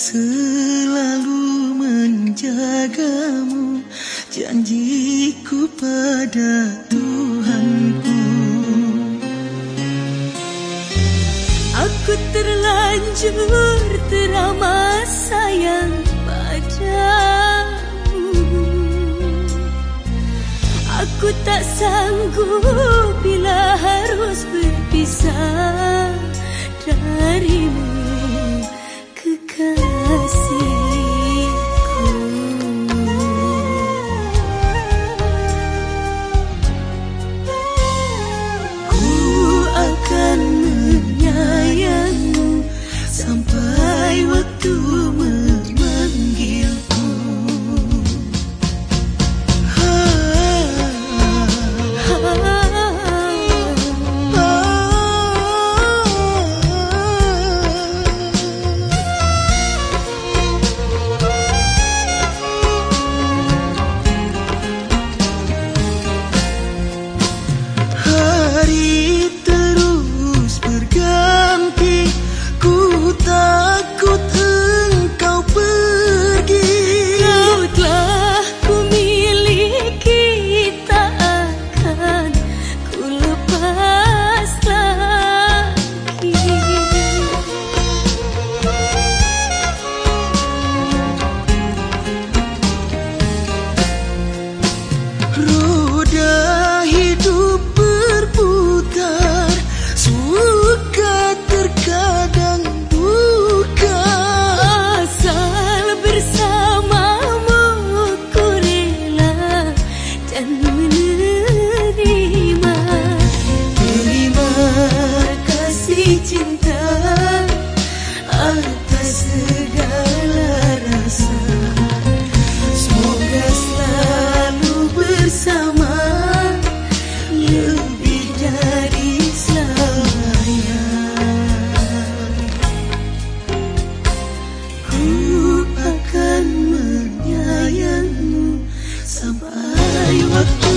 selalu menjagamu. Janjiku pada Tuhanku. Aku terlanjur terama sayang padamu. Aku tak sanggup bila harus berpisah darimu. kasih Hari look